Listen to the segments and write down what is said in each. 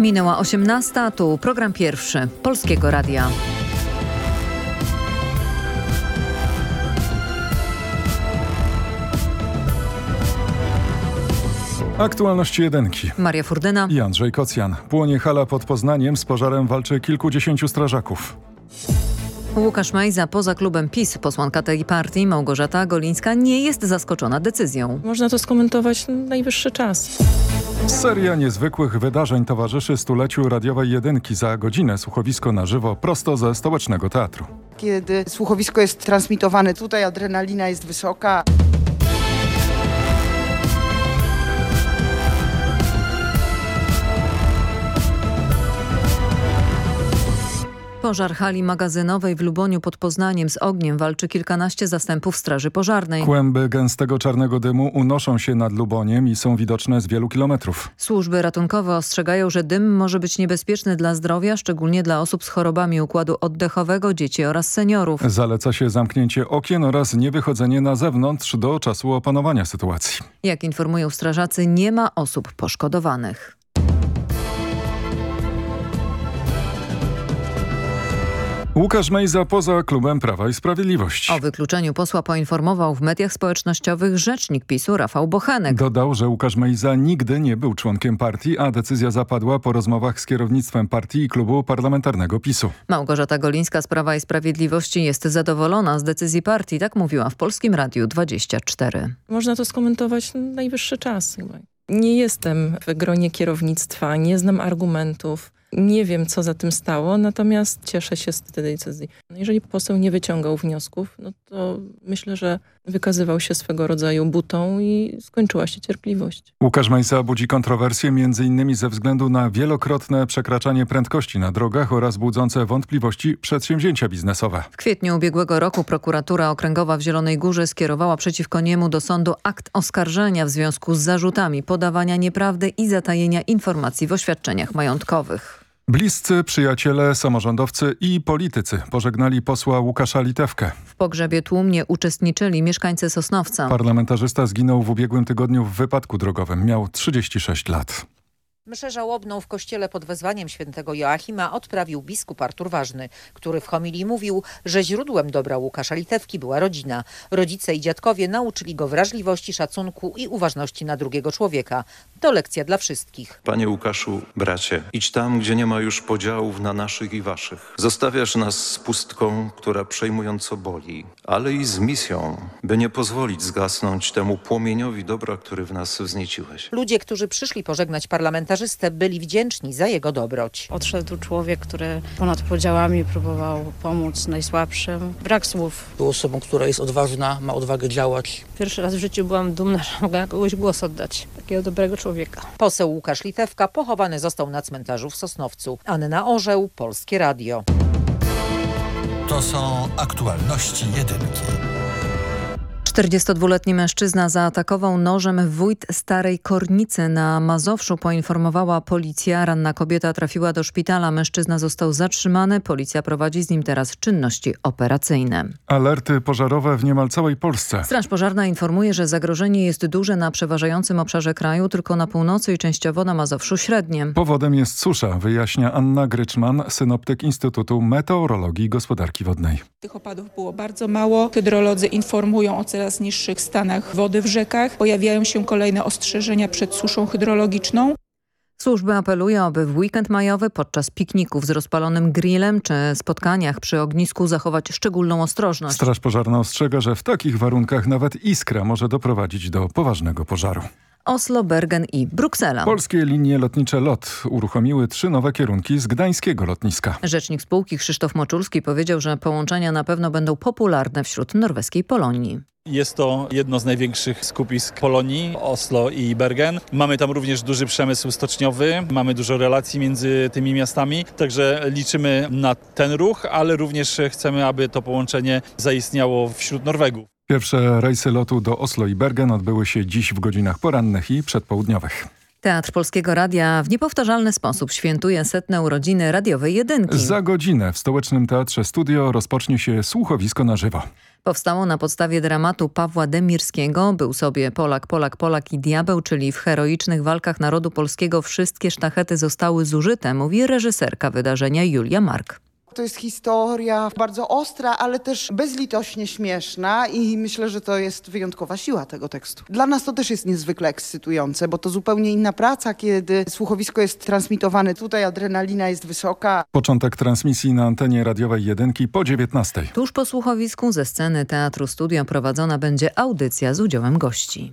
Minęła 18, tu program pierwszy Polskiego Radia. Aktualności jedynki. Maria Furdyna i Andrzej Kocjan. Płonie hala pod Poznaniem, z pożarem walczy kilkudziesięciu strażaków. Łukasz Majza poza klubem PiS, posłanka tej partii Małgorzata Golińska nie jest zaskoczona decyzją. Można to skomentować najwyższy czas. Seria niezwykłych wydarzeń towarzyszy stuleciu radiowej jedynki. Za godzinę słuchowisko na żywo prosto ze stołecznego teatru. Kiedy słuchowisko jest transmitowane tutaj, adrenalina jest wysoka. Pożar hali magazynowej w Luboniu pod Poznaniem z ogniem walczy kilkanaście zastępów Straży Pożarnej. Kłęby gęstego czarnego dymu unoszą się nad Luboniem i są widoczne z wielu kilometrów. Służby ratunkowe ostrzegają, że dym może być niebezpieczny dla zdrowia, szczególnie dla osób z chorobami układu oddechowego, dzieci oraz seniorów. Zaleca się zamknięcie okien oraz niewychodzenie na zewnątrz do czasu opanowania sytuacji. Jak informują strażacy, nie ma osób poszkodowanych. Łukasz Mejza poza klubem Prawa i Sprawiedliwości. O wykluczeniu posła poinformował w mediach społecznościowych rzecznik PiSu Rafał Bochenek. Dodał, że Łukasz Mejza nigdy nie był członkiem partii, a decyzja zapadła po rozmowach z kierownictwem partii i klubu parlamentarnego PiSu. Małgorzata Golińska z Prawa i Sprawiedliwości jest zadowolona z decyzji partii, tak mówiła w Polskim Radiu 24. Można to skomentować najwyższy czas chyba. Nie jestem w gronie kierownictwa, nie znam argumentów. Nie wiem, co za tym stało, natomiast cieszę się z tej decyzji. No jeżeli poseł nie wyciągał wniosków, no to myślę, że wykazywał się swego rodzaju butą i skończyła się cierpliwość. Łukasz Majsa budzi kontrowersje m.in. ze względu na wielokrotne przekraczanie prędkości na drogach oraz budzące wątpliwości przedsięwzięcia biznesowe. W kwietniu ubiegłego roku prokuratura okręgowa w Zielonej Górze skierowała przeciwko niemu do sądu akt oskarżenia w związku z zarzutami podawania nieprawdy i zatajenia informacji w oświadczeniach majątkowych. Bliscy, przyjaciele, samorządowcy i politycy pożegnali posła Łukasza Litewkę. W pogrzebie tłumnie uczestniczyli mieszkańcy Sosnowca. Parlamentarzysta zginął w ubiegłym tygodniu w wypadku drogowym. Miał 36 lat. Mszę żałobną w kościele pod wezwaniem świętego Joachima odprawił biskup Artur Ważny, który w homilii mówił, że źródłem dobra Łukasza Litewki była rodzina. Rodzice i dziadkowie nauczyli go wrażliwości, szacunku i uważności na drugiego człowieka. To lekcja dla wszystkich. Panie Łukaszu, bracie, idź tam, gdzie nie ma już podziałów na naszych i waszych. Zostawiasz nas z pustką, która przejmująco boli, ale i z misją, by nie pozwolić zgasnąć temu płomieniowi dobra, który w nas wznieciłeś. Ludzie, którzy przyszli pożegnać parlamentarzystę, byli wdzięczni za jego dobroć. Odszedł człowiek, który ponad podziałami próbował pomóc najsłabszym. Brak słów. Był osobą, która jest odważna, ma odwagę działać. Pierwszy raz w życiu byłam dumna, że mogę kogoś głos oddać. Takiego dobrego człowieka. Poseł Łukasz Litewka pochowany został na cmentarzu w Sosnowcu. Anna Orzeł, Polskie Radio. To są aktualności jedynki. 42-letni mężczyzna zaatakował nożem wójt Starej Kornicy na Mazowszu, poinformowała policja. Ranna kobieta trafiła do szpitala. Mężczyzna został zatrzymany. Policja prowadzi z nim teraz czynności operacyjne. Alerty pożarowe w niemal całej Polsce. Straż Pożarna informuje, że zagrożenie jest duże na przeważającym obszarze kraju, tylko na północy i częściowo na Mazowszu średnie. Powodem jest susza, wyjaśnia Anna Gryczman, synoptyk Instytutu Meteorologii i Gospodarki Wodnej. Tych opadów było bardzo mało. Hydrolodzy informują o coraz niższych stanach wody w rzekach. Pojawiają się kolejne ostrzeżenia przed suszą hydrologiczną. Służby apelują, aby w weekend majowy podczas pikników z rozpalonym grillem czy spotkaniach przy ognisku zachować szczególną ostrożność. Straż Pożarna ostrzega, że w takich warunkach nawet iskra może doprowadzić do poważnego pożaru. Oslo, Bergen i Bruksela. Polskie linie lotnicze LOT uruchomiły trzy nowe kierunki z gdańskiego lotniska. Rzecznik spółki Krzysztof Moczulski powiedział, że połączenia na pewno będą popularne wśród norweskiej Polonii. Jest to jedno z największych skupisk Polonii, Oslo i Bergen. Mamy tam również duży przemysł stoczniowy, mamy dużo relacji między tymi miastami, także liczymy na ten ruch, ale również chcemy, aby to połączenie zaistniało wśród Norwegów. Pierwsze rejsy lotu do Oslo i Bergen odbyły się dziś w godzinach porannych i przedpołudniowych. Teatr Polskiego Radia w niepowtarzalny sposób świętuje setne urodziny radiowej jedynki. Za godzinę w Stołecznym Teatrze Studio rozpocznie się słuchowisko na żywo. Powstało na podstawie dramatu Pawła Demirskiego. Był sobie Polak, Polak, Polak i Diabeł, czyli w heroicznych walkach narodu polskiego wszystkie sztachety zostały zużyte, mówi reżyserka wydarzenia Julia Mark. To jest historia bardzo ostra, ale też bezlitośnie śmieszna i myślę, że to jest wyjątkowa siła tego tekstu. Dla nas to też jest niezwykle ekscytujące, bo to zupełnie inna praca, kiedy słuchowisko jest transmitowane tutaj, adrenalina jest wysoka. Początek transmisji na antenie radiowej jedynki po 19. Tuż po słuchowisku ze sceny Teatru Studio prowadzona będzie audycja z udziałem gości.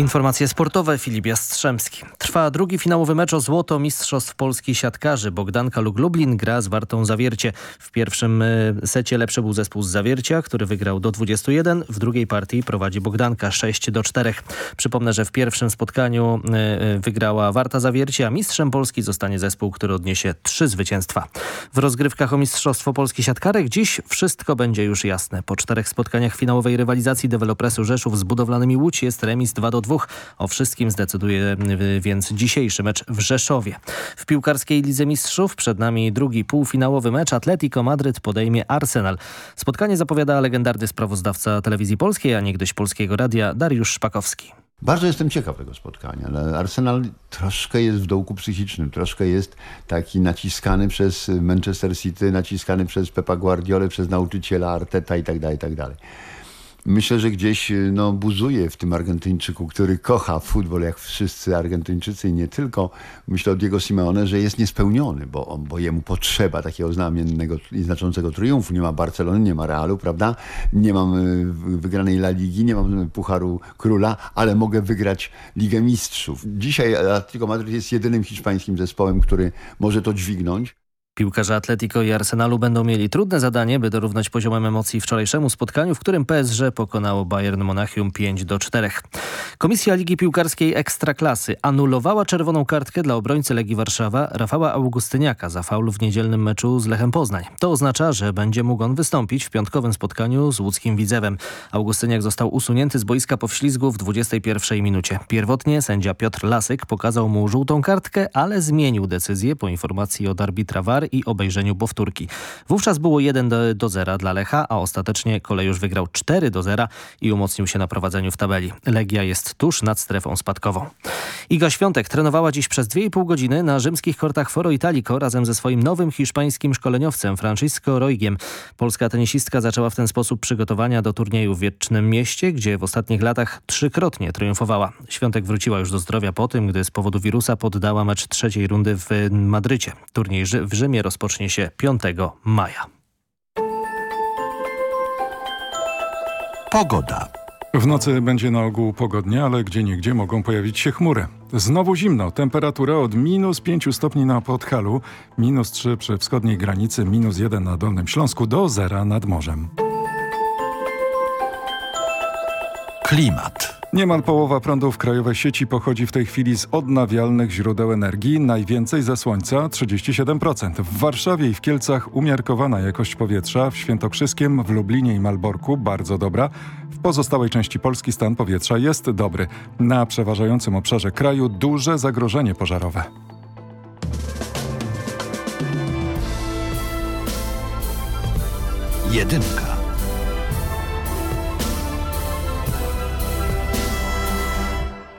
Informacje sportowe Filip Jastrzębski. Trwa drugi finałowy mecz o złoto Mistrzostw Polski Siatkarzy. Bogdanka Lug Lublin gra z Wartą Zawiercie. W pierwszym y, secie lepszy był zespół z Zawiercia, który wygrał do 21. W drugiej partii prowadzi Bogdanka 6 do 4. Przypomnę, że w pierwszym spotkaniu y, y, wygrała Warta Zawiercie, a mistrzem Polski zostanie zespół, który odniesie trzy zwycięstwa. W rozgrywkach o Mistrzostwo Polski Siatkarek dziś wszystko będzie już jasne. Po czterech spotkaniach finałowej rywalizacji dewelopresu Rzeszów z budowlanymi Łódź jest remis 2 do 2. O wszystkim zdecyduje więc dzisiejszy mecz w Rzeszowie. W piłkarskiej Lidze Mistrzów przed nami drugi półfinałowy mecz. Atletico Madryt podejmie Arsenal. Spotkanie zapowiada legendarny sprawozdawca telewizji polskiej, a niegdyś Polskiego Radia Dariusz Szpakowski. Bardzo jestem ciekaw tego spotkania, ale Arsenal troszkę jest w dołku psychicznym, troszkę jest taki naciskany przez Manchester City, naciskany przez Pepa Guardiola, przez nauczyciela Arteta i tak myślę, że gdzieś no, buzuje w tym Argentyńczyku, który kocha futbol jak wszyscy Argentyńczycy i nie tylko. Myślę o Diego Simeone, że jest niespełniony, bo, bo jemu potrzeba takiego znamiennego i znaczącego triumfu. Nie ma Barcelony, nie ma Realu, prawda? Nie mam wygranej La Ligi, nie mam Pucharu Króla, ale mogę wygrać Ligę Mistrzów. Dzisiaj Atletico Madrid jest jedynym hiszpańskim zespołem, który może to dźwignąć. Piłkarze Atletico i Arsenalu będą mieli trudne zadanie, by dorównać poziomem emocji wczorajszemu spotkaniu, w którym PSG pokonało Bayern Monachium 5 do 4. Komisja Ligi Piłkarskiej Ekstraklasy anulowała czerwoną kartkę dla obrońcy Legii Warszawa Rafała Augustyniaka za faul w niedzielnym meczu z Lechem Poznań. To oznacza, że będzie mógł on wystąpić w piątkowym spotkaniu z łódzkim Widzewem. Augustyniak został usunięty z boiska po wślizgu w 21 minucie. Pierwotnie sędzia Piotr Lasyk pokazał mu żółtą kartkę, ale zmienił decyzję po informacji od arbitra VAR i obejrzeniu powtórki. Wówczas było 1 do, do 0 dla Lecha, a ostatecznie Kolejusz wygrał 4 do 0 i umocnił się na prowadzeniu w tabeli. Legia jest tuż nad strefą spadkową. Iga Świątek trenowała dziś przez 2,5 godziny na rzymskich kortach Foro Italico razem ze swoim nowym hiszpańskim szkoleniowcem Francisco Roigiem. Polska tenisistka zaczęła w ten sposób przygotowania do turnieju w Wiecznym Mieście, gdzie w ostatnich latach trzykrotnie triumfowała. Świątek wróciła już do zdrowia po tym, gdy z powodu wirusa poddała mecz trzeciej rundy w Madrycie. Turniej w Rzymie rozpocznie się 5 maja. Pogoda. W nocy będzie na ogół pogodnie, ale gdzie niegdzie mogą pojawić się chmury. Znowu zimno. Temperatura od minus 5 stopni na Podhalu, minus 3 przy wschodniej granicy, minus 1 na Dolnym Śląsku, do zera nad morzem. Klimat. Niemal połowa prądu w krajowej sieci pochodzi w tej chwili z odnawialnych źródeł energii, najwięcej ze słońca 37%. W Warszawie i w Kielcach umiarkowana jakość powietrza, w Świętokrzyskiem, w Lublinie i Malborku bardzo dobra. W pozostałej części Polski stan powietrza jest dobry. Na przeważającym obszarze kraju duże zagrożenie pożarowe. Jedynka.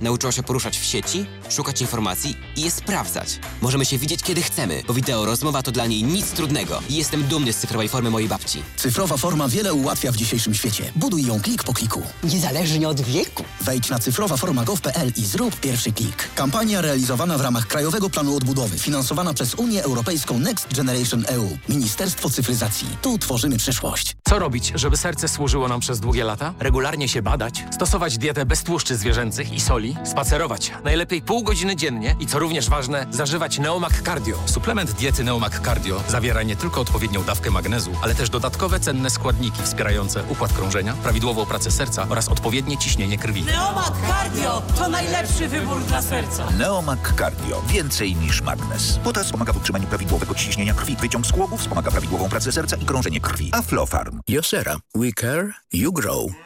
Nauczyła się poruszać w sieci, szukać informacji i je sprawdzać. Możemy się widzieć kiedy chcemy, bo wideo rozmowa to dla niej nic trudnego i jestem dumny z cyfrowej formy mojej babci. Cyfrowa forma wiele ułatwia w dzisiejszym świecie. Buduj ją klik po kliku. Niezależnie od wieku. Wejdź na cyfrowaforma.gov.pl i zrób pierwszy klik. Kampania realizowana w ramach Krajowego Planu Odbudowy, finansowana przez Unię Europejską Next Generation EU. Ministerstwo Cyfryzacji. Tu tworzymy przyszłość. Co robić, żeby serce służyło nam przez długie lata? Regularnie się badać, stosować dietę bez tłuszczy zwierzęcych i soli, spacerować, najlepiej pół godziny dziennie i co również ważne, zażywać Neomak Cardio. Suplement diety Neomak Cardio zawiera nie tylko odpowiednią dawkę magnezu, ale też dodatkowe cenne składniki wspierające układ krążenia, prawidłową pracę serca oraz odpowiednie ciśnienie krwi. Neomak Cardio to najlepszy wybór dla serca. Neomak Cardio. Więcej niż magnes. Potas pomaga w utrzymaniu prawidłowego ciśnienia krwi. Wyciąg z głowu wspomaga prawidłową pracę serca i krążenie krwi. Aflofarm. Josera. We care, you grow.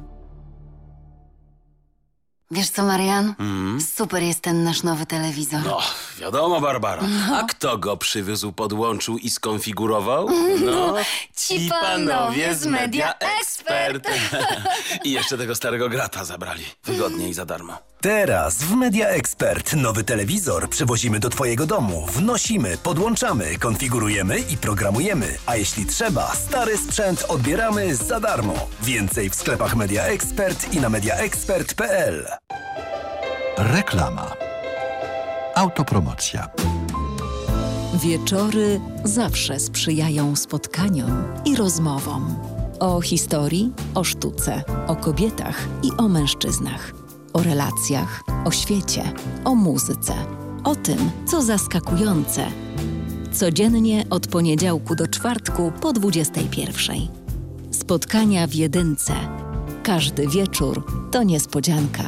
Wiesz co, Marian? Super jest ten nasz nowy telewizor. No, wiadomo, Barbara. A kto go przywiózł, podłączył i skonfigurował? No, Ci panowie z Media Expert. I jeszcze tego starego grata zabrali. Wygodnie i za darmo. Teraz w Media Expert nowy telewizor przywozimy do Twojego domu, wnosimy, podłączamy, konfigurujemy i programujemy. A jeśli trzeba, stary sprzęt odbieramy za darmo. Więcej w sklepach Media Expert i na mediaexpert.pl. Reklama. Autopromocja. Wieczory zawsze sprzyjają spotkaniom i rozmowom. O historii, o sztuce, o kobietach i o mężczyznach. O relacjach, o świecie, o muzyce. O tym, co zaskakujące. Codziennie od poniedziałku do czwartku po 21. Spotkania w jedynce. Każdy wieczór to niespodzianka.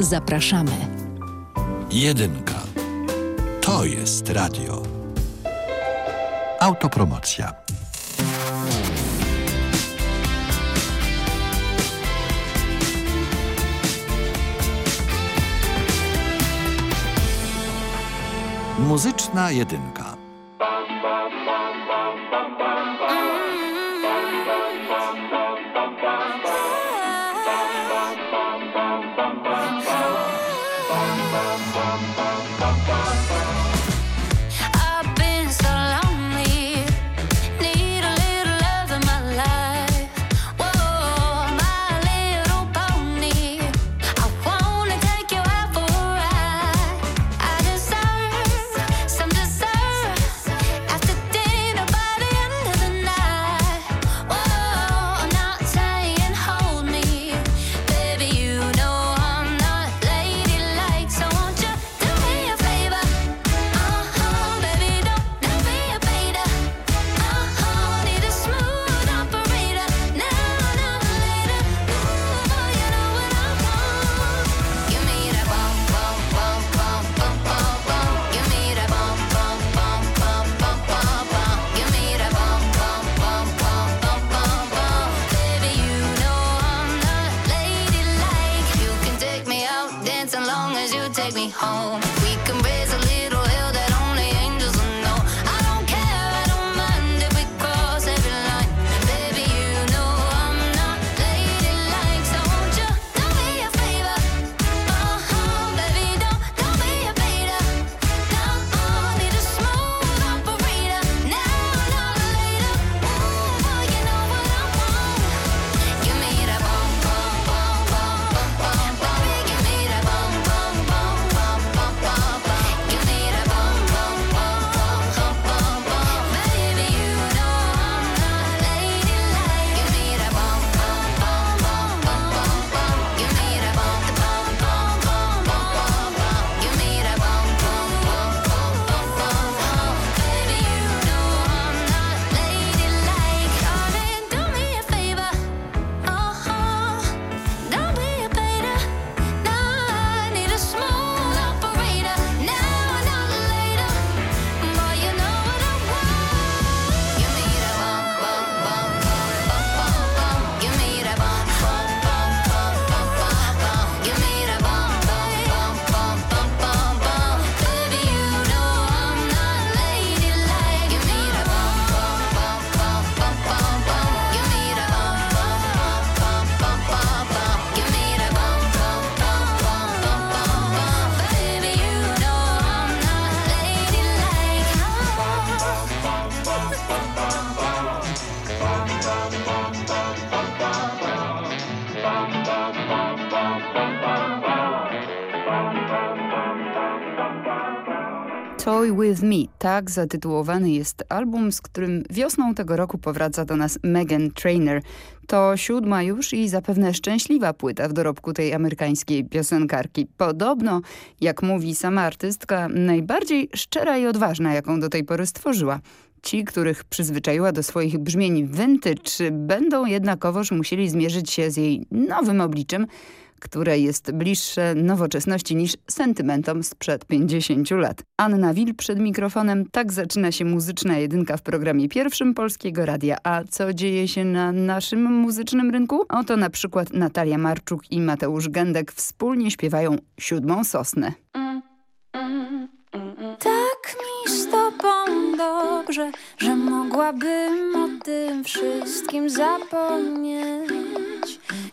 Zapraszamy. Jedynka. To jest radio. Autopromocja. Muzyczna jedynka. I've Tak zatytułowany jest album, z którym wiosną tego roku powraca do nas Megan Trainor. To siódma już i zapewne szczęśliwa płyta w dorobku tej amerykańskiej piosenkarki. Podobno, jak mówi sama artystka, najbardziej szczera i odważna, jaką do tej pory stworzyła. Ci, których przyzwyczaiła do swoich brzmień vintage, będą jednakowoż musieli zmierzyć się z jej nowym obliczem, które jest bliższe nowoczesności niż sentymentom sprzed 50 lat. Anna Wil przed mikrofonem. Tak zaczyna się muzyczna jedynka w programie pierwszym Polskiego Radia. A co dzieje się na naszym muzycznym rynku? Oto na przykład Natalia Marczuk i Mateusz Gędek wspólnie śpiewają Siódmą Sosnę. Tak mi z tobą dobrze, że mogłabym o tym wszystkim zapomnieć.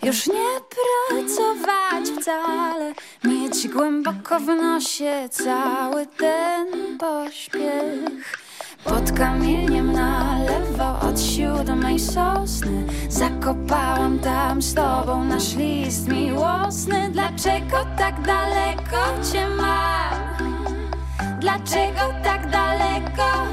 Już nie pracować wcale, mieć głęboko w nosie cały ten pośpiech. Pod kamieniem na lewo od siódmej sosny Zakopałam tam z tobą nasz list miłosny Dlaczego tak daleko cię mam? Dlaczego tak daleko?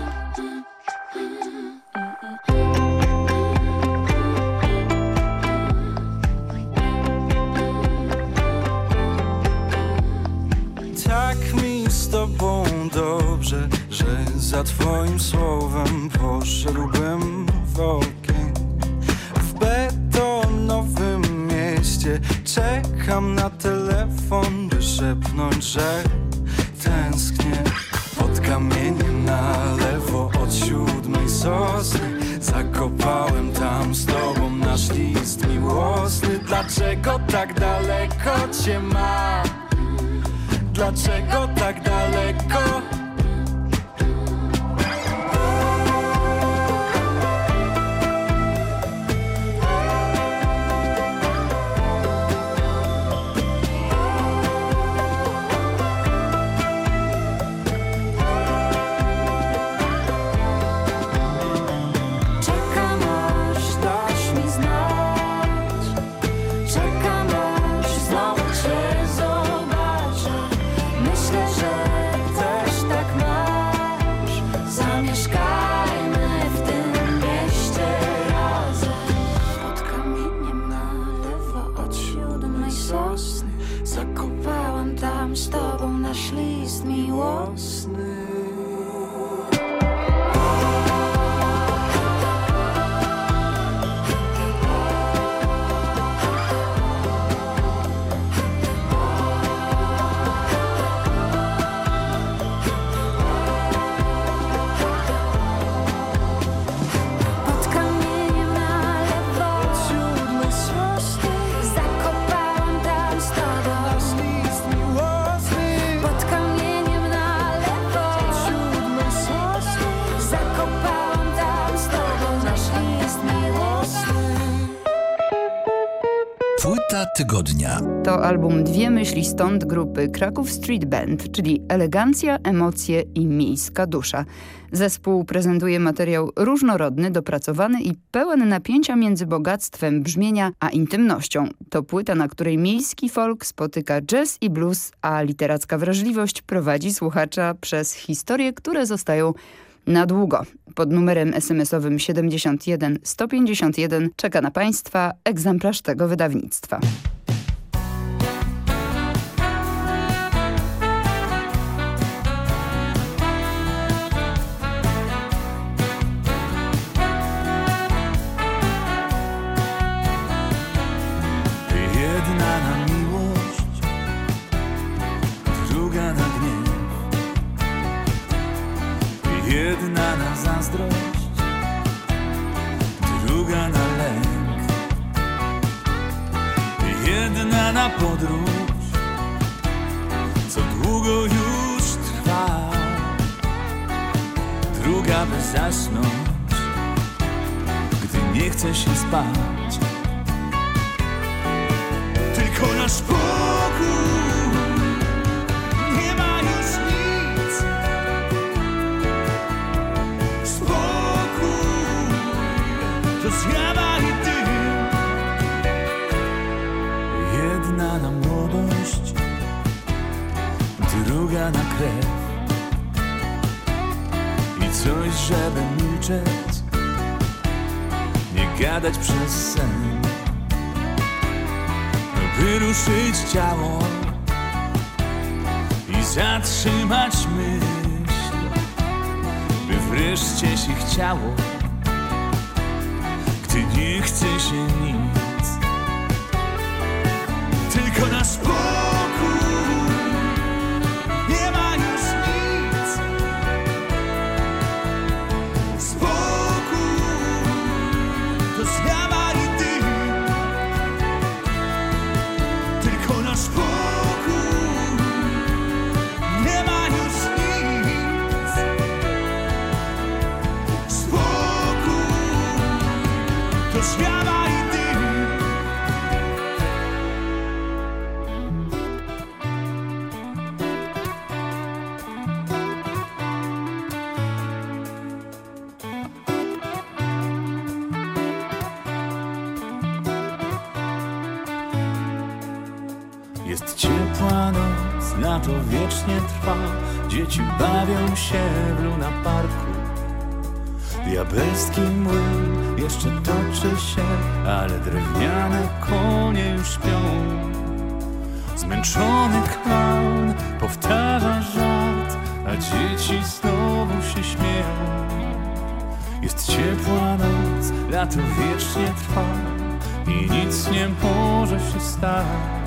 Za twoim słowem poszedłbym w ogień. W betonowym mieście czekam na telefon, by szepnąć, że tęsknię. Pod kamieniem na lewo od siódmej sosny Zakopałem tam z tobą nasz list miłosny Dlaczego tak daleko cię mam? Dlaczego tak daleko? To album Dwie myśli stąd grupy Kraków Street Band, czyli elegancja, emocje i miejska dusza. Zespół prezentuje materiał różnorodny, dopracowany i pełen napięcia między bogactwem brzmienia a intymnością. To płyta, na której miejski folk spotyka jazz i blues, a literacka wrażliwość prowadzi słuchacza przez historie, które zostają na długo. Pod numerem SMS-owym 71 151 czeka na Państwa egzemplarz tego wydawnictwa. Spać tylko na spokój przez sen. By ruszyć ciało I zatrzymać myśl. By wreszcie się chciało Gdy nie chce się nic. Tylko na spokój Dzieci bawią się w Luna Parku. Diabelski młyn jeszcze toczy się Ale drewniane konie już śpią. Zmęczony klaun powtarza żart A dzieci znowu się śmieją. Jest ciepła noc, lato wiecznie trwa I nic nie może się stać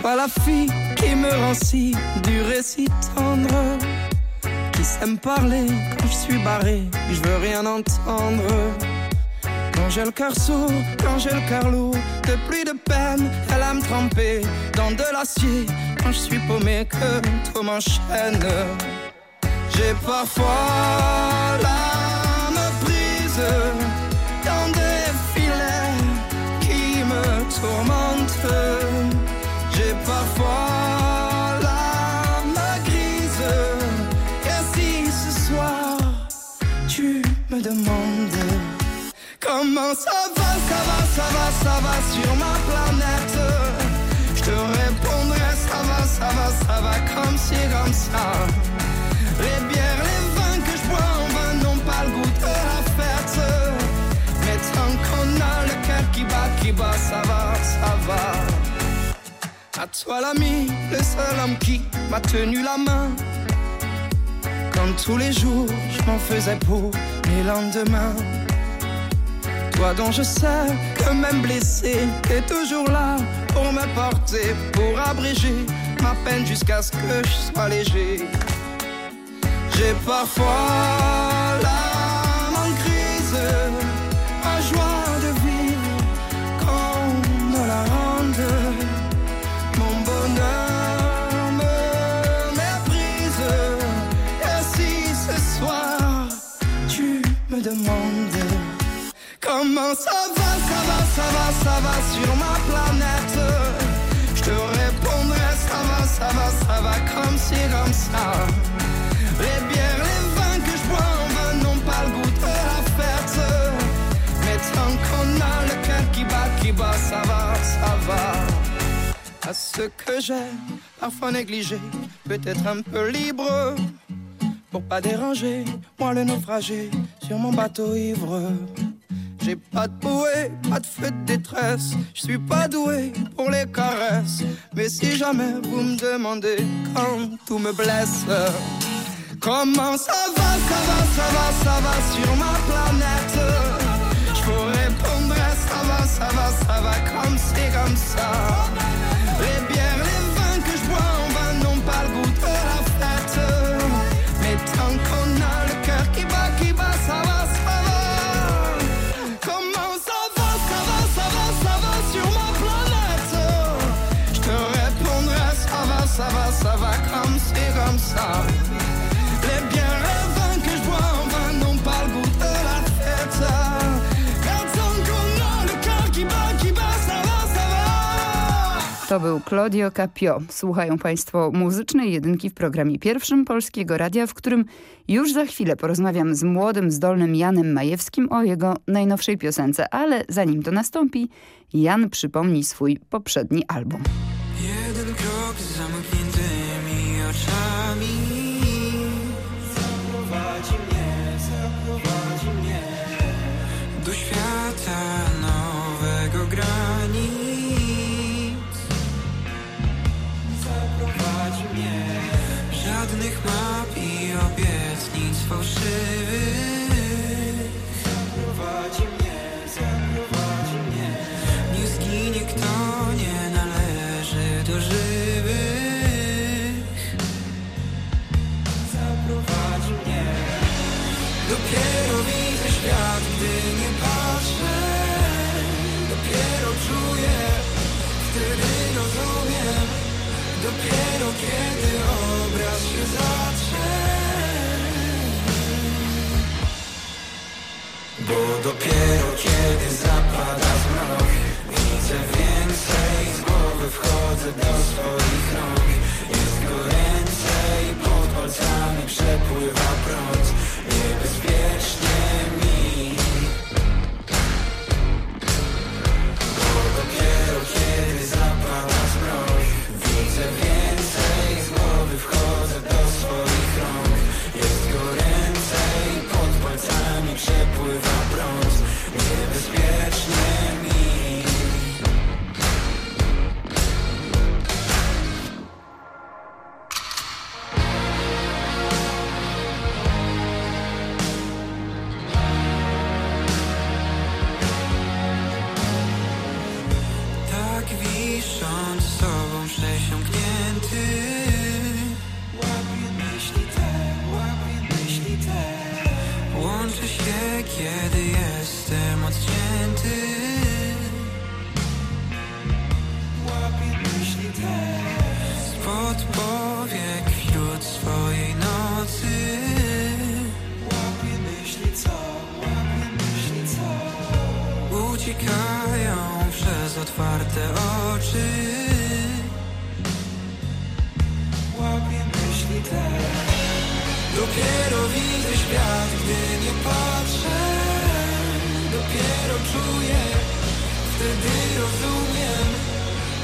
Toi la fille qui me rend si dur et si tendre. Qui sait me parler quand je suis barré, je veux rien entendre. Quand j'ai le cœur sourd, quand j'ai le cœur lourd De pluie de peine, elle a me tremper dans de l'acier. Quand je suis paumé, que tout m'enchaîne. J'ai parfois l'âme Les bières, les vins que je bois en vain n'ont pas le goût de la fête. Mais tant qu'on a le cœur qui bat, qui bat, ça va, ça va. À toi l'ami, le seul homme qui m'a tenu la main. Comme tous les jours, je m'en faisais pour mes lendemains. Toi dont je sais que même blessé, t'es toujours là pour me porter, pour abréger ma peine jusqu'à ce que je sois léger. J'ai parfois l'âme en crise, ma joie de vivre qu'on me la rende. Mon bonheur me méprise, et si me demande comment ça va, ça va, ça va, ça va sur ma planète. Ça va, ça va, comme ci, comme ça. Les bières, les vins que je bois en vin n'ont pas le goût de la fête. Mais tant qu'on a le cœur qui bat, qui bat, ça va, ça va. À ce que j'ai parfois négligé, peut-être un peu libre. Pour pas déranger, moi le naufragé sur mon bateau ivre. J'ai pas de bouée, pas de feu de détresse. Je suis pas doué pour les caresses. Mais si jamais vous me demandez quand tout me blesse, comment ça va, ça va, ça va, ça va sur ma planète? Je vous répondrai, ça va, ça va, ça va comme c'est comme ça. To był Claudio Capio. Słuchają Państwo muzycznej jedynki w programie pierwszym Polskiego Radia, w którym już za chwilę porozmawiam z młodym, zdolnym Janem Majewskim o jego najnowszej piosence. Ale zanim to nastąpi, Jan przypomni swój poprzedni album.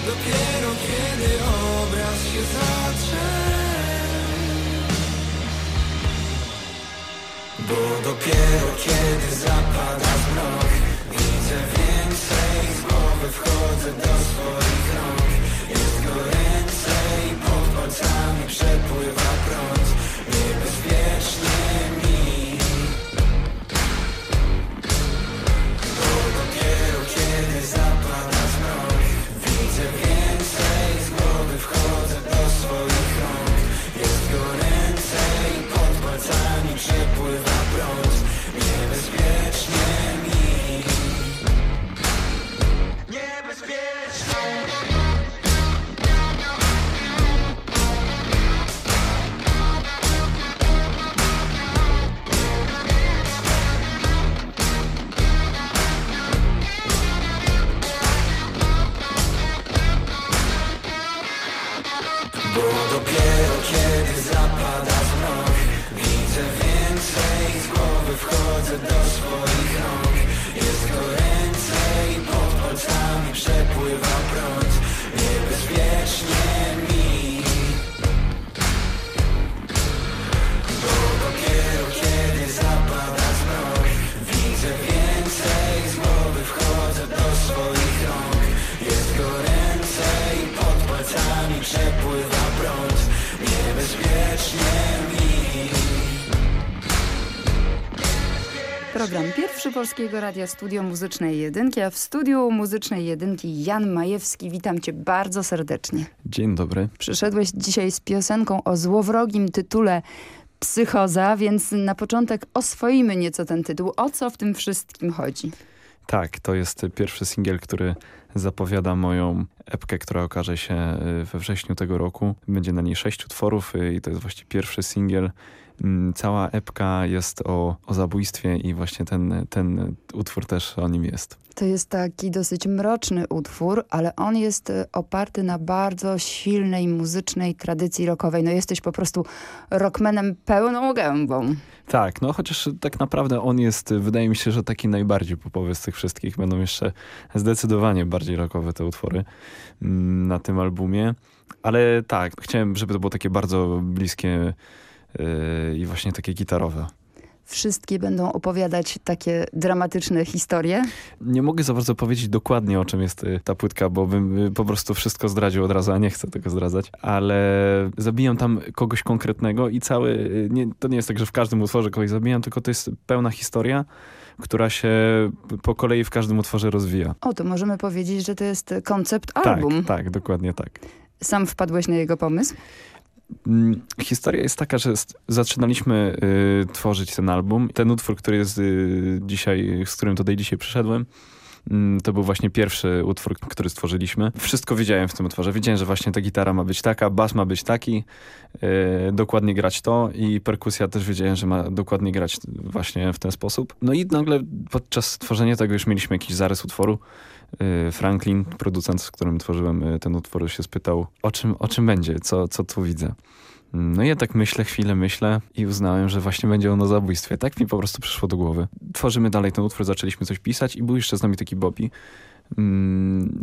Dopiero kiedy obraz się zatrze. Bo dopiero kiedy zapada zmrok Widzę więcej, z głowy wchodzę do swoich rąk. Jest goręcej, pod palcami przepływa prąd Polskiego Radia Studio Muzycznej Jedynki, a w studiu Muzycznej Jedynki Jan Majewski. Witam cię bardzo serdecznie. Dzień dobry. Przyszedłeś dzisiaj z piosenką o złowrogim tytule Psychoza, więc na początek oswoimy nieco ten tytuł. O co w tym wszystkim chodzi? Tak, to jest pierwszy singiel, który zapowiada moją epkę, która okaże się y, we wrześniu tego roku. Będzie na niej sześć utworów y, i to jest właśnie pierwszy singiel. Mm, Cała epka jest o, o zabójstwie i właśnie ten, ten utwór też o nim jest. To jest taki dosyć mroczny utwór, ale on jest e, oparty na bardzo silnej muzycznej tradycji rockowej. No jesteś po prostu rockmanem pełną gębą. Tak, no chociaż tak naprawdę on jest, wydaje mi się, że taki najbardziej popowy z tych wszystkich. Będą jeszcze zdecydowanie bardziej rockowe te utwory mm, na tym albumie. Ale tak, chciałem, żeby to było takie bardzo bliskie i właśnie takie gitarowe. Wszystkie będą opowiadać takie dramatyczne historie. Nie mogę za bardzo powiedzieć dokładnie o czym jest y, ta płytka, bo bym y, po prostu wszystko zdradził od razu, a nie chcę tego zdradzać. Ale zabijam tam kogoś konkretnego i cały, y, nie, to nie jest tak, że w każdym utworze kogoś zabijam, tylko to jest pełna historia, która się po kolei w każdym utworze rozwija. O, to możemy powiedzieć, że to jest koncept album. Tak, tak, dokładnie tak. Sam wpadłeś na jego pomysł? Mm, Historia jest taka, że zaczynaliśmy y, tworzyć ten album. Ten utwór, który jest y, dzisiaj, z którym tutaj dzisiaj przyszedłem, mm, to był właśnie pierwszy utwór, który stworzyliśmy. Wszystko wiedziałem w tym utworze. Wiedziałem, że właśnie ta gitara ma być taka, bas ma być taki, y, dokładnie grać to i perkusja też wiedziałem, że ma dokładnie grać właśnie w ten sposób. No i nagle podczas tworzenia tego już mieliśmy jakiś zarys utworu. Y, Franklin, producent, z którym tworzyłem y, ten utwór, się spytał, o czym, o czym będzie, co, co tu widzę. No i ja tak myślę, chwilę myślę i uznałem, że właśnie będzie on o zabójstwie. Tak mi po prostu przyszło do głowy. Tworzymy dalej ten utwór, zaczęliśmy coś pisać i był jeszcze z nami taki Bobby mm,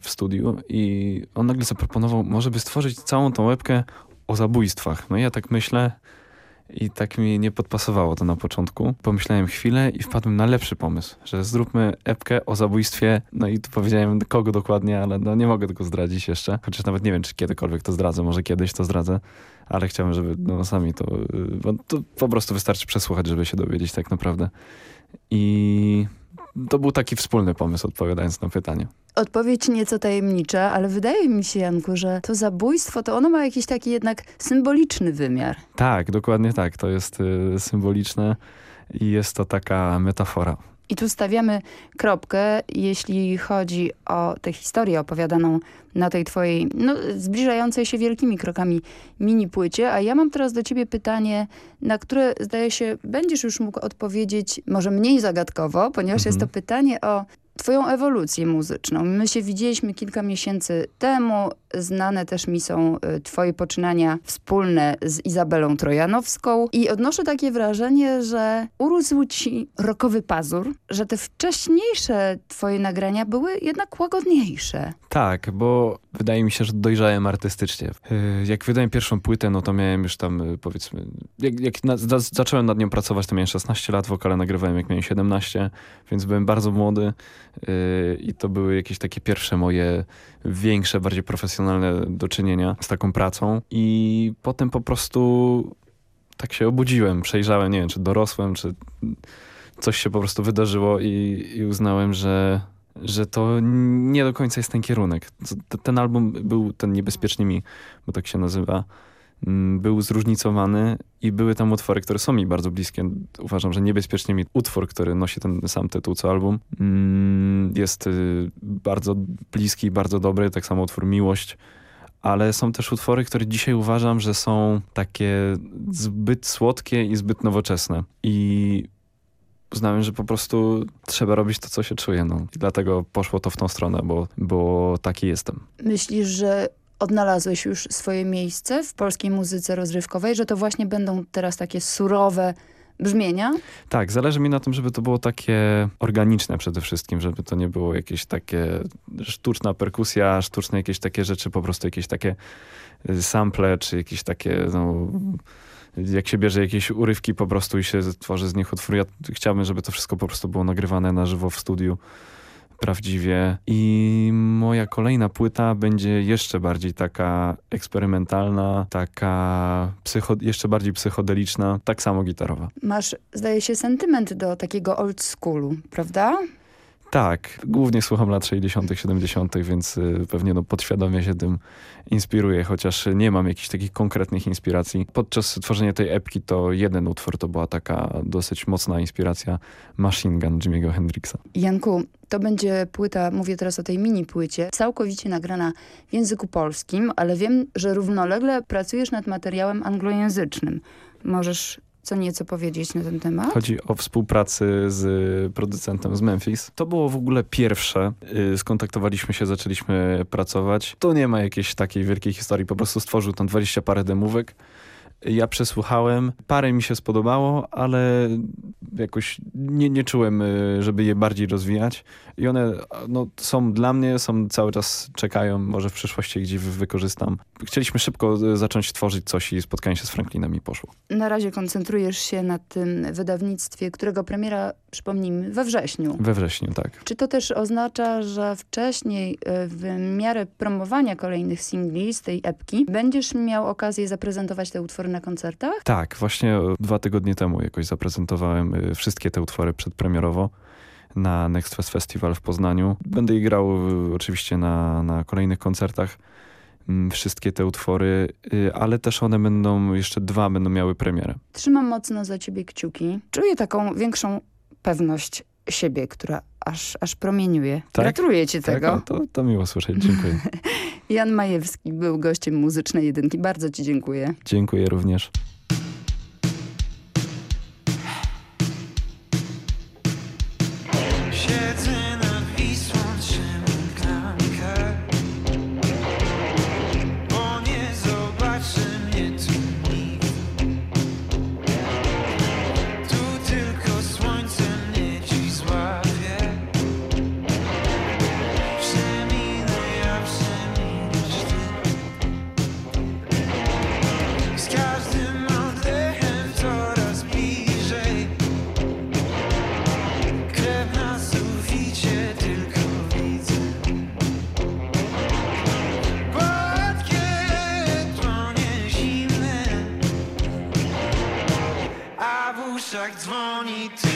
w studiu i on nagle zaproponował, może by stworzyć całą tą łebkę o zabójstwach. No i ja tak myślę i tak mi nie podpasowało to na początku. Pomyślałem chwilę i wpadłem na lepszy pomysł, że zróbmy epkę o zabójstwie. No i tu powiedziałem kogo dokładnie, ale no nie mogę tego zdradzić jeszcze. Chociaż nawet nie wiem, czy kiedykolwiek to zdradzę, może kiedyś to zdradzę, ale chciałem, żeby no sami to, y, bo to po prostu wystarczy przesłuchać, żeby się dowiedzieć tak naprawdę. I to był taki wspólny pomysł, odpowiadając na pytanie. Odpowiedź nieco tajemnicza, ale wydaje mi się, Janku, że to zabójstwo, to ono ma jakiś taki jednak symboliczny wymiar. Tak, dokładnie tak. To jest y, symboliczne i jest to taka metafora. I tu stawiamy kropkę, jeśli chodzi o tę historię opowiadaną na tej twojej, no, zbliżającej się wielkimi krokami mini płycie. A ja mam teraz do ciebie pytanie, na które zdaje się będziesz już mógł odpowiedzieć może mniej zagadkowo, ponieważ Mhm. jest to pytanie o twoją ewolucję muzyczną. My się widzieliśmy kilka miesięcy temu. Znane też mi są y, twoje poczynania wspólne z Izabelą Trojanowską i odnoszę takie wrażenie, że urósł ci rokowy pazur, że te wcześniejsze twoje nagrania były jednak łagodniejsze. Tak, bo wydaje mi się, że dojrzałem artystycznie. Yy, Jak wydałem pierwszą płytę, no to miałem już tam yy, powiedzmy, jak, jak na, za, zacząłem nad nią pracować, to miałem 16 lat, wokale nagrywałem jak miałem 17, więc byłem bardzo młody yy, i to były jakieś takie pierwsze moje większe, bardziej profesjonalne do czynienia z taką pracą i potem po prostu tak się obudziłem, przejrzałem, nie wiem, czy dorosłem, czy coś się po prostu wydarzyło i, i uznałem, że, że to nie do końca jest ten kierunek. Ten album był, ten Niebezpieczny Mi, bo tak się nazywa, mm, był zróżnicowany i były tam utwory, które są mi bardzo bliskie. Uważam, że Niebezpiecznie Mi, utwór, który nosi ten sam tytuł co album, mm, jest y, bardzo bliski, bardzo dobry, tak samo utwór Miłość, ale są też utwory, które dzisiaj uważam, że są takie zbyt słodkie i zbyt nowoczesne. I uznałem, że po prostu trzeba robić to, co się czuje. No. I dlatego poszło to w tą stronę, bo, bo taki jestem. Myślisz, że odnalazłeś już swoje miejsce w polskiej muzyce rozrywkowej, że to właśnie będą teraz takie surowe brzmienia? Tak, zależy mi na tym, żeby to było takie organiczne przede wszystkim, żeby to nie było jakieś takie sztuczna perkusja, sztuczne jakieś takie rzeczy, po prostu jakieś takie y, sample, czy jakieś takie, no, jak się bierze jakieś urywki po prostu i się tworzy z nich utwór. Ja chciałbym, żeby to wszystko po prostu było nagrywane na żywo w studiu prawdziwie. I moja kolejna płyta będzie jeszcze bardziej taka eksperymentalna, taka jeszcze bardziej psychodeliczna, tak samo gitarowa. Masz, zdaje się, sentyment do takiego old schoolu, prawda? Tak, głównie słucham lat 60., 70., więc y, pewnie no, podświadomie się tym inspiruję, chociaż nie mam jakichś takich konkretnych inspiracji. Podczas tworzenia tej epki to jeden utwór to była taka dosyć mocna inspiracja Machine Gun Jimmy'ego Hendrixa. Janku, to będzie płyta, mówię teraz o tej mini płycie, całkowicie nagrana w języku polskim, ale wiem, że równolegle pracujesz nad materiałem anglojęzycznym. Możesz co nieco powiedzieć na ten temat? Chodzi o współpracy z producentem z Memphis. To było w ogóle pierwsze. Y, Skontaktowaliśmy się, zaczęliśmy pracować. To nie ma jakiejś takiej wielkiej historii. Po prostu stworzył tam 20 parę demówek. Ja przesłuchałem, parę mi się spodobało, ale jakoś nie, nie czułem, y, żeby je bardziej rozwijać. I one no, są dla mnie, są cały czas czekają, może w przyszłości gdzieś wy- wykorzystam. Chcieliśmy szybko y, zacząć tworzyć coś i spotkanie się z Franklinem i poszło. Na razie koncentrujesz się na tym wydawnictwie, którego premiera, przypomnijmy, we wrześniu. We wrześniu, tak. Czy to też oznacza, że wcześniej e, w miarę promowania kolejnych singli z tej epki będziesz miał okazję zaprezentować te utwory na koncertach? Tak, właśnie dwa tygodnie temu jakoś zaprezentowałem y, wszystkie te utwory przedpremierowo na Next Fest Festival w Poznaniu. Będę je grał y, oczywiście na, na kolejnych koncertach. mm, Wszystkie te utwory, y, ale też one będą, jeszcze dwa będą miały premierę. Trzymam mocno za ciebie kciuki. Czuję taką większą pewność siebie, która aż, aż promieniuje. Tak? Gratuluję ci Tak, tego. o, to, to miło słyszeć, dziękuję. Jan Majewski był gościem muzycznej jedynki. Bardzo ci dziękuję. dziękuję również. Siedzę A w uszach dzwoni tylko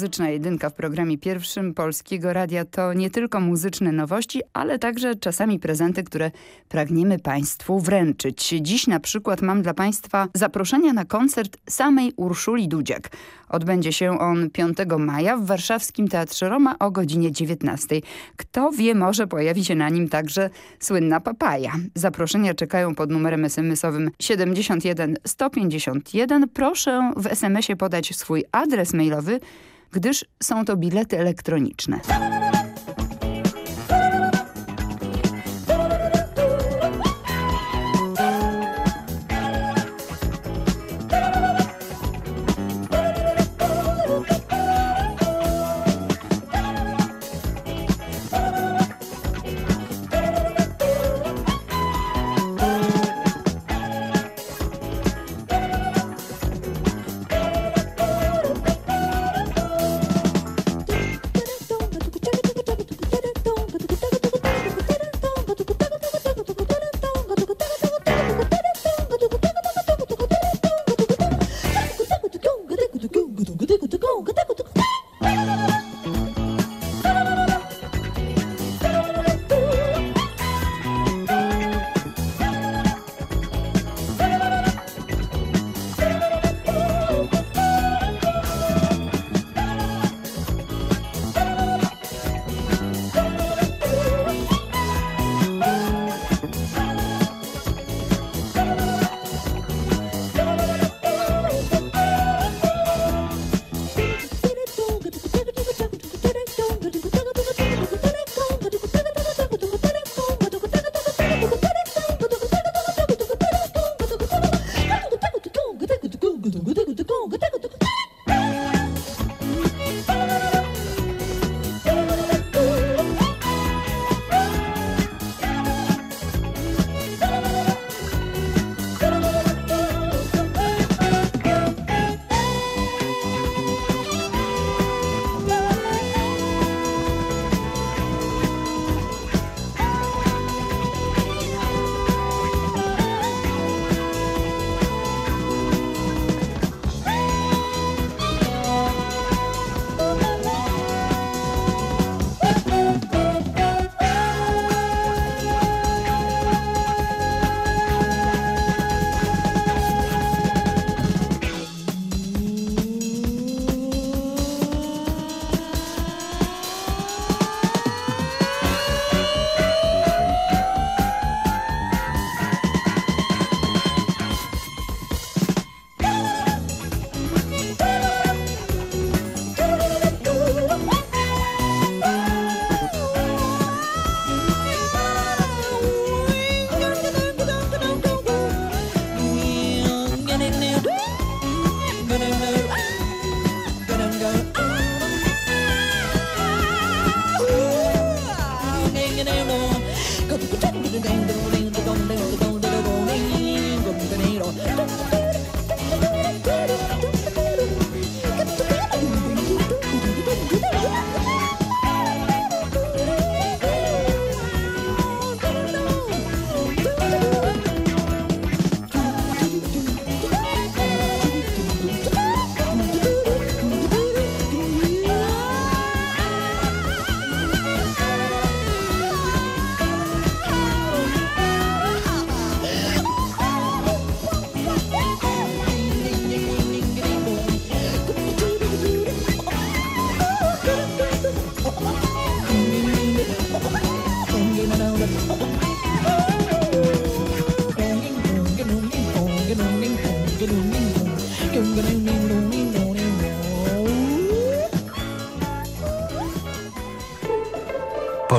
Muzyczna Jedynka w programie pierwszym Polskiego Radia to nie tylko muzyczne nowości, ale także czasami prezenty, które pragniemy Państwu wręczyć. Dziś na przykład mam dla Państwa zaproszenia na koncert samej Urszuli Dudziak. Odbędzie się on 5 maja w warszawskim Teatrze Roma o godzinie 19. Kto wie, może pojawi się na nim także słynna papaja. Zaproszenia czekają pod numerem SMS-owym 71 151. Proszę w SMS-ie podać swój adres mailowy gdyż są to bilety elektroniczne.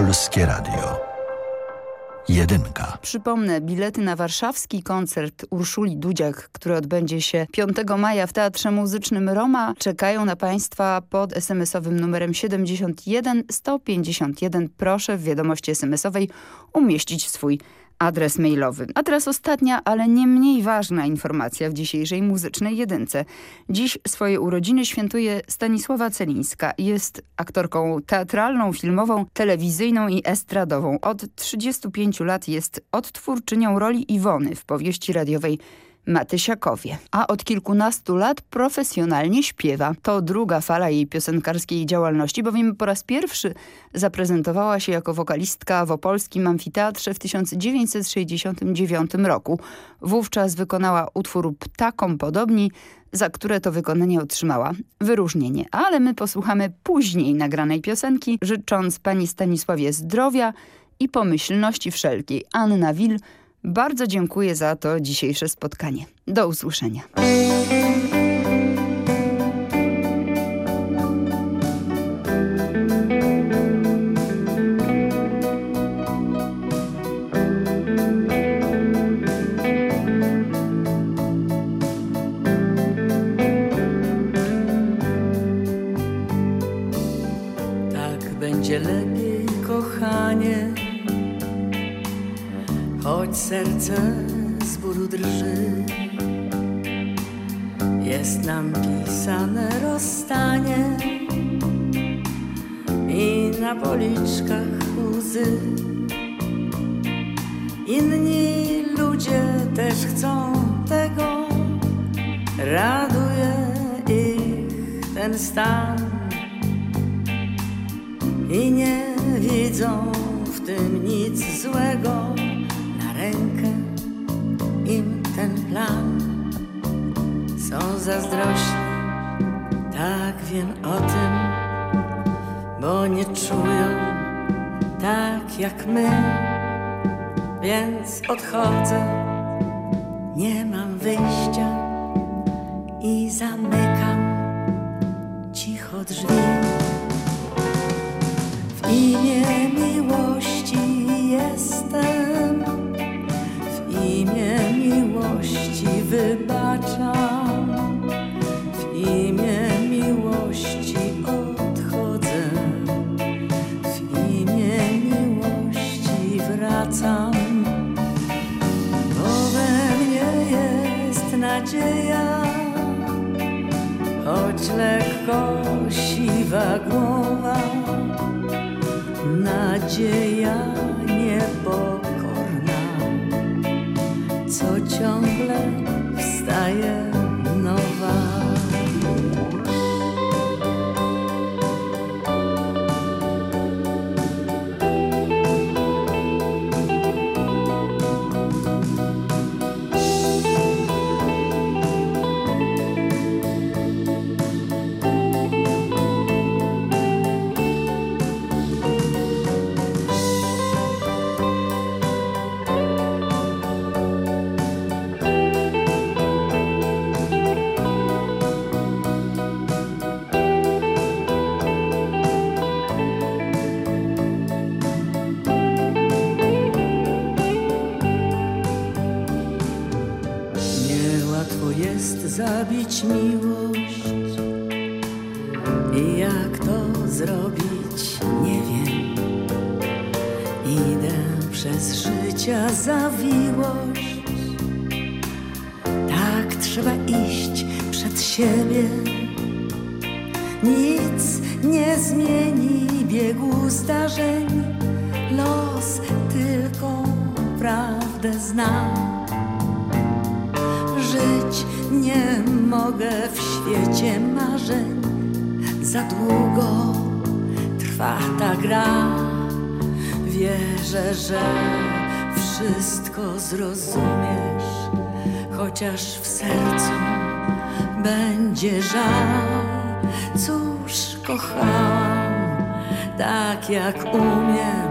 Polskie Radio. Jedynka. Przypomnę, bilety na warszawski koncert Urszuli Dudziak, który odbędzie się 5 maja w Teatrze Muzycznym Roma, czekają na Państwa pod SMS-owym numerem 71 151. Proszę w wiadomości SMS-owej umieścić swój adres mailowy. A teraz ostatnia, ale nie mniej ważna informacja w dzisiejszej muzycznej jedynce. Dziś swoje urodziny świętuje Stanisława Celińska. Jest aktorką teatralną, filmową, telewizyjną i estradową. Od 35 lat jest odtwórczynią roli Iwony w powieści radiowej Matysiakowie, a od kilkunastu lat profesjonalnie śpiewa. To druga fala jej piosenkarskiej działalności, bowiem po raz pierwszy zaprezentowała się jako wokalistka w Opolskim Amfiteatrze w 1969 roku. Wówczas wykonała utwór Ptakom Podobni, za które to wykonanie otrzymała wyróżnienie. Ale my posłuchamy później nagranej piosenki, życząc pani Stanisławie zdrowia i pomyślności wszelkiej. Anna Wil bardzo dziękuję za to dzisiejsze spotkanie. Do usłyszenia. Choć serce z bólu drży. Jest nam pisane rozstanie i na policzkach łzy. Inni ludzie też chcą tego, raduje ich ten stan i nie widzą w tym nic złego. Rękę im ten plan. Są zazdrośni, tak wiem o tym, bo nie czują tak jak my, więc odchodzę. Nie mam wyjścia i zamykam cicho drzwi. Wybaczam, w imię miłości odchodzę, w imię miłości wracam. Bo we jest nadzieja, choć lekko siwa głowa. Nadzieja niepokorna, co ciągle desire zabić miłość i jak to zrobić, nie wiem. Idę przez życia zawiłość. Tak trzeba iść przed siebie. Nic nie zmieni biegu zdarzeń. Los tylko prawdę zna. Żyć nie mogę w świecie marzeń. Za długo trwa ta gra. Wierzę, że wszystko zrozumiesz, chociaż w sercu będzie żal. Cóż, kochałam tak jak umiem,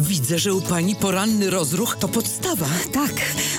Widzę, że u pani poranny rozruch to podstawa. Tak,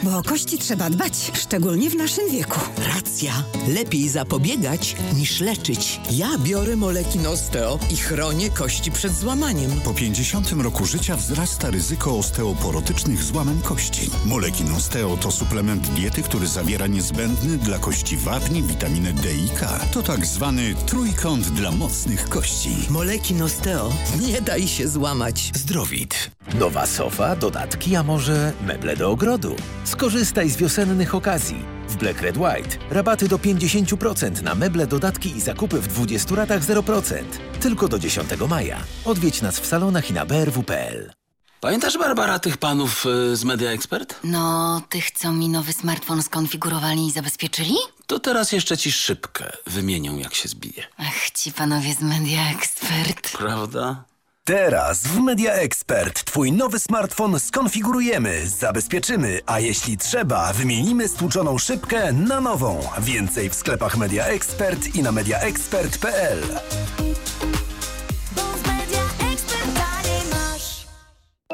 bo o kości trzeba dbać, szczególnie w naszym wieku. Racja. Lepiej zapobiegać niż leczyć. Ja biorę Molekin Osteo i chronię kości przed złamaniem. Po 50 roku życia wzrasta ryzyko osteoporotycznych złamań kości. Molekin Osteo to suplement diety, który zawiera niezbędny dla kości wapni, witaminę D i K. To tak zwany trójkąt dla mocnych kości. Molekin Osteo. Nie daj się złamać. Zdrowit. Nowa sofa, dodatki, a może meble do ogrodu? Skorzystaj z wiosennych okazji. W Black Red White rabaty do 50% na meble, dodatki i zakupy w 20 ratach 0%. Tylko do 10 maja. Odwiedź nas w salonach i na brw.pl. Pamiętasz, Barbara, tych panów y, z Media Expert? No, tych, co mi nowy smartfon skonfigurowali i zabezpieczyli? To teraz jeszcze ci szybkę wymienią, jak się zbije. Ach, ci panowie z Media Expert. Prawda? Teraz w Media Expert Twój nowy smartfon skonfigurujemy, zabezpieczymy, a jeśli trzeba, wymienimy stłuczoną szybkę na nową. Więcej w sklepach Media Expert i na mediaexpert.pl.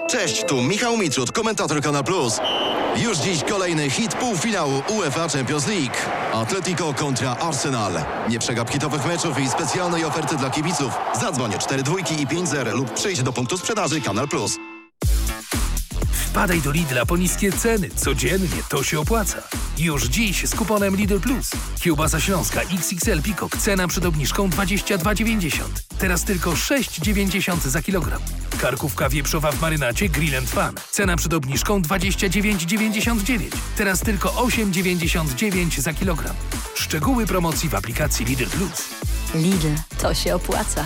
Cześć, tu Michał Mitrud, komentator Kanal Plus. Już dziś kolejny hit półfinału UEFA Champions League. Atletico kontra Arsenal. Nie przegap hitowych meczów i specjalnej oferty dla kibiców. Zadzwoń 4 dwójki i 5 zer lub przyjdź do punktu sprzedaży Kanal Plus. Wpadaj do Lidla po niskie ceny. Codziennie to się opłaca. Już dziś z kuponem Lidl Plus. Kiełbasa śląska XXL Pikok. Cena przed obniżką 22,90. Teraz tylko 6,90 za kilogram. Karkówka wieprzowa w marynacie Grill and. Cena przed obniżką 29,99. Teraz tylko 8,99 za kilogram. Szczegóły promocji w aplikacji Lidl Plus. Lidl, to się opłaca.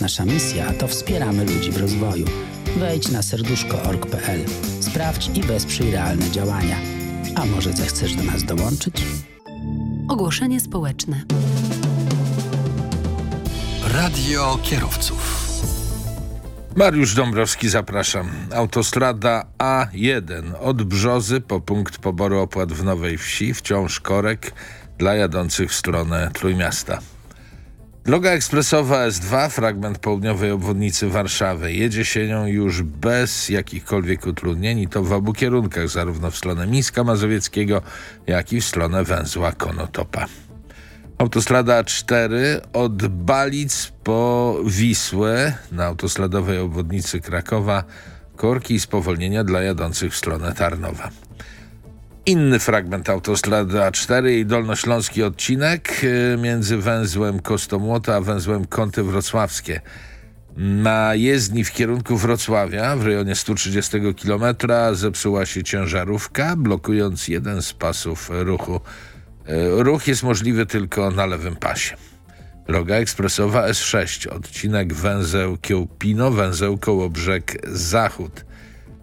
Nasza misja to wspieramy ludzi w rozwoju. Wejdź na serduszko.org.pl. Sprawdź i wesprzyj realne działania. A może zechcesz do nas dołączyć? Ogłoszenie społeczne. Radio kierowców. Mariusz Dąbrowski, zapraszam. Autostrada A1 od Brzozy po punkt poboru opłat w Nowej Wsi, wciąż korek dla jadących w stronę Trójmiasta. Droga ekspresowa S2, fragment południowej obwodnicy Warszawy. Jedzie się nią już bez jakichkolwiek utrudnień i to w obu kierunkach, zarówno w stronę Mińska Mazowieckiego, jak i w stronę węzła Konotopa. Autostrada A4 od Balic po Wisłę na autostradowej obwodnicy Krakowa korki i spowolnienia dla jadących w stronę Tarnowa. Inny fragment autostrady A4 i dolnośląski odcinek y, między węzłem Kostomłota a węzłem Kąty Wrocławskie. Na jezdni w kierunku Wrocławia w rejonie 130 km zepsuła się ciężarówka, blokując jeden z pasów ruchu. Y, ruch jest możliwy tylko na lewym pasie. Droga ekspresowa S6, odcinek węzeł Kiełpino, węzeł Kołobrzeg Zachód.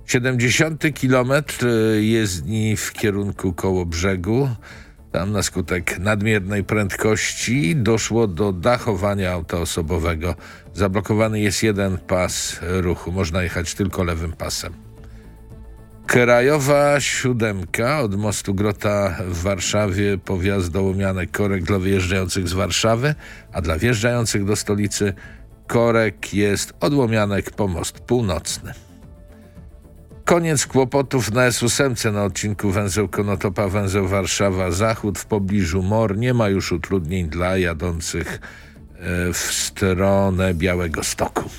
70 kilometr jezdni w kierunku koło brzegu. Tam na skutek nadmiernej prędkości doszło do dachowania auta osobowego. Zablokowany jest jeden pas ruchu. Można jechać tylko lewym pasem. Krajowa siódemka od mostu Grota w Warszawie po wjazd do Łomianek korek dla wyjeżdżających z Warszawy, a dla wjeżdżających do stolicy korek jest od Łomianek po most północny. Koniec kłopotów na S8 na odcinku węzeł Konotopa, węzeł Warszawa-Zachód w pobliżu Mor. Nie ma już utrudnień dla jadących e, w stronę Białego Stoku.